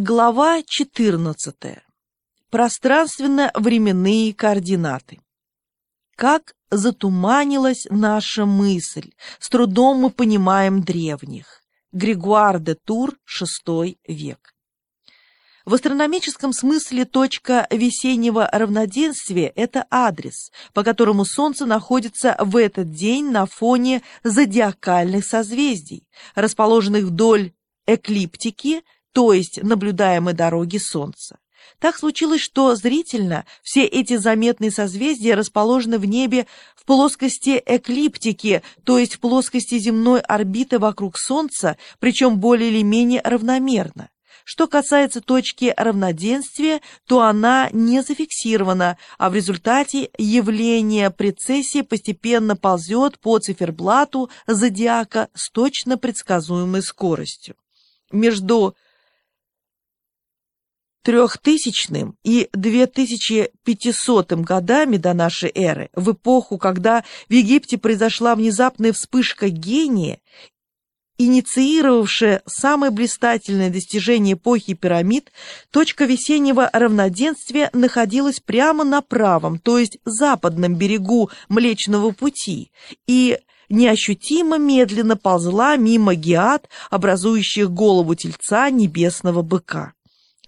Глава 14. Пространственно-временные координаты. Как затуманилась наша мысль, с трудом мы понимаем древних. Григуар де Тур, VI век. В астрономическом смысле точка весеннего равноденствия – это адрес, по которому Солнце находится в этот день на фоне зодиакальных созвездий, расположенных вдоль эклиптики, то есть наблюдаемой дороги Солнца. Так случилось, что зрительно все эти заметные созвездия расположены в небе в плоскости эклиптики, то есть в плоскости земной орбиты вокруг Солнца, причем более или менее равномерно. Что касается точки равноденствия, то она не зафиксирована, а в результате явление прецессии постепенно ползет по циферблату зодиака с точно предсказуемой скоростью. Между трехтысячным и 2500 годами до нашей эры, в эпоху, когда в Египте произошла внезапная вспышка гения инициировавшая самое блистательное достижение эпохи пирамид, точка весеннего равноденствия находилась прямо на правом, то есть западном берегу Млечного Пути, и неощутимо медленно ползла мимо геат, образующих голову тельца небесного быка.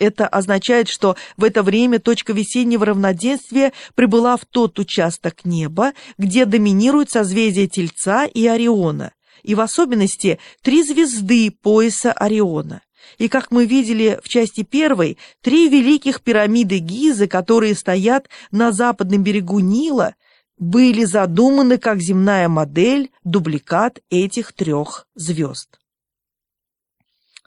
Это означает, что в это время точка весеннего равноденствия прибыла в тот участок неба, где доминируют созвездия Тельца и Ориона, и в особенности три звезды пояса Ориона. И, как мы видели в части первой, три великих пирамиды Гизы, которые стоят на западном берегу Нила, были задуманы как земная модель, дубликат этих трех звезд.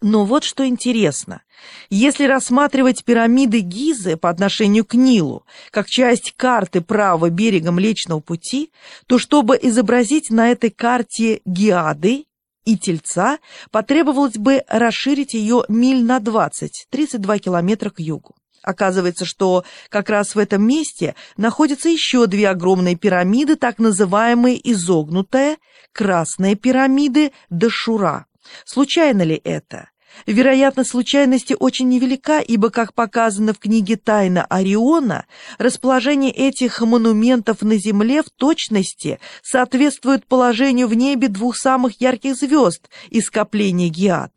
Но вот что интересно. Если рассматривать пирамиды Гизы по отношению к Нилу как часть карты правого берега Млечного Пути, то чтобы изобразить на этой карте Гиады и Тельца, потребовалось бы расширить ее миль на 20, 32 километра к югу. Оказывается, что как раз в этом месте находятся еще две огромные пирамиды, так называемые изогнутая, красные пирамиды Дашура. Случайно ли это? Вероятность случайности очень невелика, ибо, как показано в книге «Тайна Ориона», расположение этих монументов на Земле в точности соответствует положению в небе двух самых ярких звезд из скопления Гиад.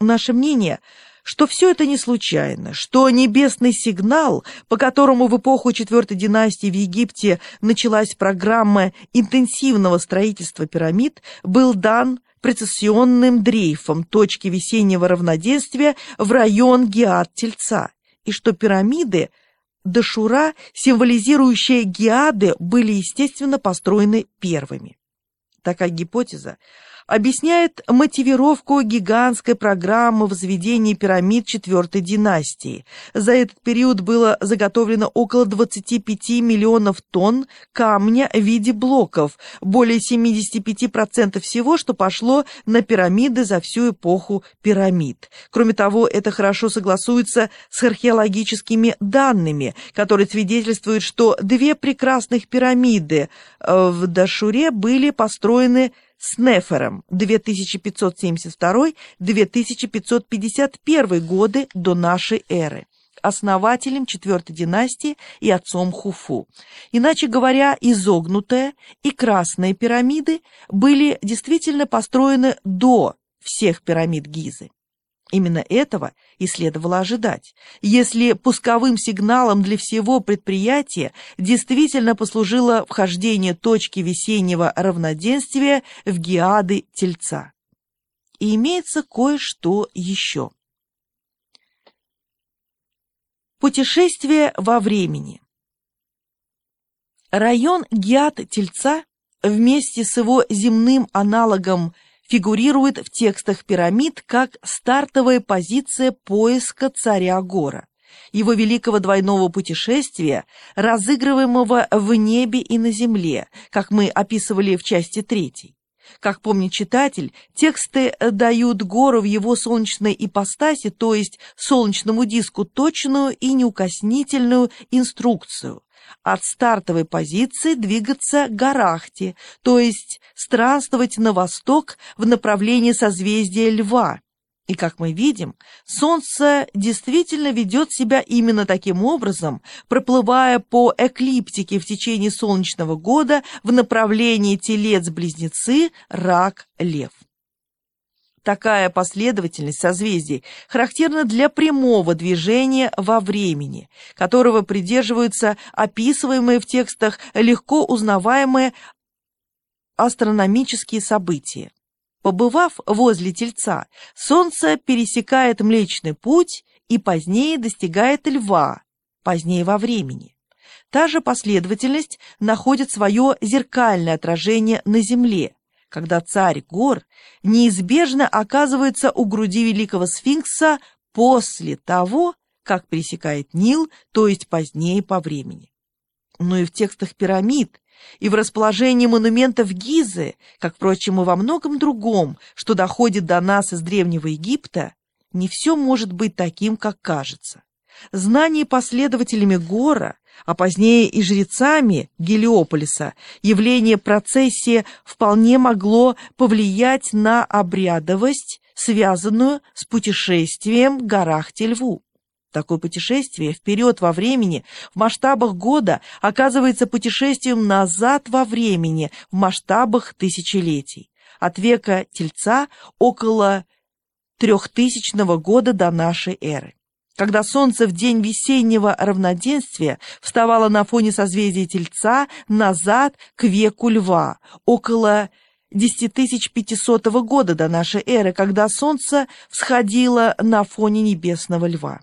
Наше мнение – что все это не случайно, что небесный сигнал, по которому в эпоху четвертой династии в Египте началась программа интенсивного строительства пирамид, был дан прецессионным дрейфом точки весеннего равноденствия в район Геат-Тельца, и что пирамиды Дашура, символизирующие Геады, были, естественно, построены первыми. Такая гипотеза объясняет мотивировку гигантской программы возведения пирамид четвертой династии. За этот период было заготовлено около 25 миллионов тонн камня в виде блоков, более 75% всего, что пошло на пирамиды за всю эпоху пирамид. Кроме того, это хорошо согласуется с археологическими данными, которые свидетельствуют, что две прекрасных пирамиды э, в Дашуре были построены с Нефером 2572-2551 годы до нашей эры, основателем четвертой династии и отцом Хуфу. Иначе говоря, изогнутая и красная пирамиды были действительно построены до всех пирамид Гизы. Именно этого и следовало ожидать, если пусковым сигналом для всего предприятия действительно послужило вхождение точки весеннего равноденствия в геады Тельца. И имеется кое-что еще. Путешествие во времени. Район геад Тельца вместе с его земным аналогом фигурирует в текстах пирамид как стартовая позиция поиска царя Гора, его великого двойного путешествия, разыгрываемого в небе и на земле, как мы описывали в части третьей. Как помнит читатель, тексты дают Гору в его солнечной ипостаси, то есть солнечному диску, точную и неукоснительную инструкцию, от стартовой позиции двигаться к Гарахте, то есть странствовать на восток в направлении созвездия Льва, И, как мы видим, Солнце действительно ведет себя именно таким образом, проплывая по эклиптике в течение солнечного года в направлении Телец-Близнецы, Рак, Лев. Такая последовательность созвездий характерна для прямого движения во времени, которого придерживаются описываемые в текстах легко узнаваемые астрономические события. Побывав возле Тельца, Солнце пересекает Млечный Путь и позднее достигает Льва, позднее во времени. Та же последовательность находит свое зеркальное отражение на Земле, когда царь гор неизбежно оказывается у груди великого сфинкса после того, как пересекает Нил, то есть позднее по времени. Но и в текстах пирамид и в расположении монументов Гизы, как, впрочем, и во многом другом, что доходит до нас из Древнего Египта, не все может быть таким, как кажется. Знание последователями Гора, а позднее и жрецами Гелиополиса, явление процессии вполне могло повлиять на обрядовость, связанную с путешествием в горах Тельву. Такое путешествие вперед во времени в масштабах года оказывается путешествием назад во времени в масштабах тысячелетий. От века Тельца около трехтысячного года до нашей эры. Когда солнце в день весеннего равноденствия вставало на фоне созвездия Тельца назад к веку Льва, около 10500 года до нашей эры, когда солнце всходило на фоне небесного Льва.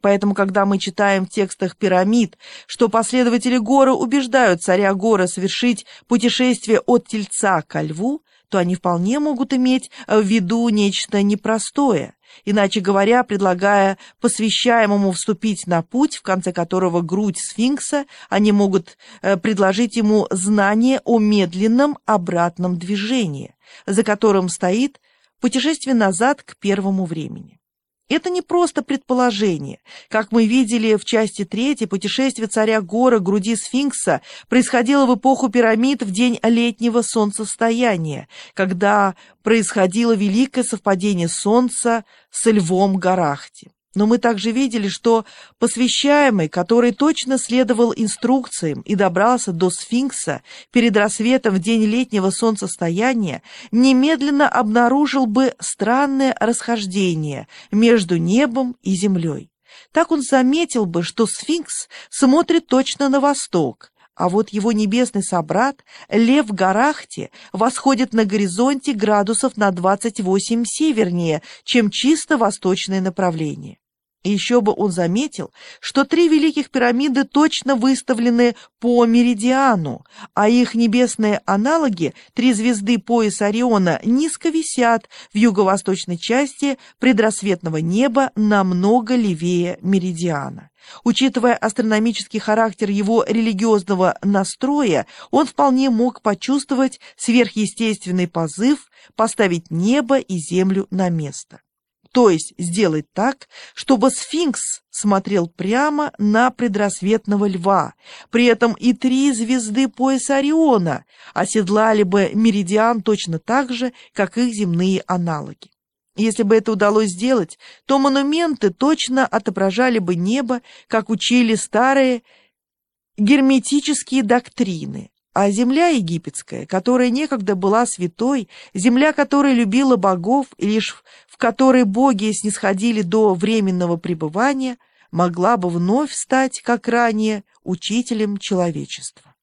Поэтому, когда мы читаем в текстах пирамид, что последователи Гора убеждают царя Гора совершить путешествие от Тельца ко Льву, то они вполне могут иметь в виду нечто непростое, иначе говоря, предлагая посвящаемому вступить на путь, в конце которого грудь сфинкса, они могут э, предложить ему знание о медленном обратном движении, за которым стоит путешествие назад к первому времени. Это не просто предположение. Как мы видели в части третьей, путешествие царя Гора груди сфинкса происходило в эпоху пирамид в день летнего солнцестояния, когда происходило великое совпадение солнца с львом Гарахти. Но мы также видели, что посвящаемый, который точно следовал инструкциям и добрался до сфинкса перед рассветом в день летнего солнцестояния, немедленно обнаружил бы странное расхождение между небом и землей. Так он заметил бы, что сфинкс смотрит точно на восток, а вот его небесный собрат, лев Гарахти, восходит на горизонте градусов на 28 севернее, чем чисто восточное направление. И еще бы он заметил, что три великих пирамиды точно выставлены по меридиану, а их небесные аналоги, три звезды пояса Ориона, низко висят в юго-восточной части предрассветного неба намного левее меридиана. Учитывая астрономический характер его религиозного настроя, он вполне мог почувствовать сверхъестественный позыв поставить небо и землю на место то есть сделать так, чтобы сфинкс смотрел прямо на предрассветного льва. При этом и три звезды пояса Ориона оседлали бы меридиан точно так же, как их земные аналоги. Если бы это удалось сделать, то монументы точно отображали бы небо, как учили старые герметические доктрины. А земля египетская, которая некогда была святой, земля, которая любила богов и лишь в которой боги снисходили до временного пребывания, могла бы вновь стать, как ранее, учителем человечества.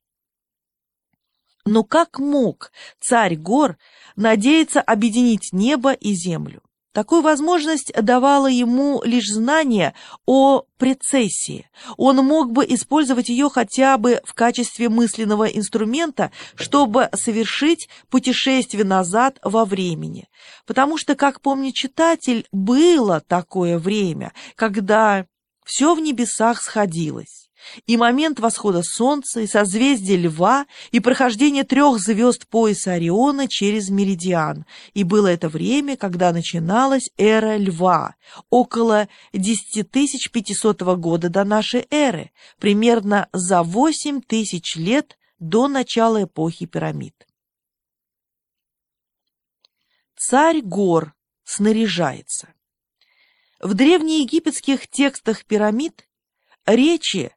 Но как мог царь гор надеяться объединить небо и землю? Такую возможность давало ему лишь знание о прецессии. Он мог бы использовать ее хотя бы в качестве мысленного инструмента, чтобы совершить путешествие назад во времени. Потому что, как помнит читатель, было такое время, когда все в небесах сходилось и момент восхода солнца, и созвездия льва, и прохождение трех звезд пояса Ориона через меридиан. И было это время, когда начиналась эра льва, около 10500 года до нашей эры, примерно за 8 тысяч лет до начала эпохи пирамид. Царь гор снаряжается. В древнеегипетских текстах пирамид речи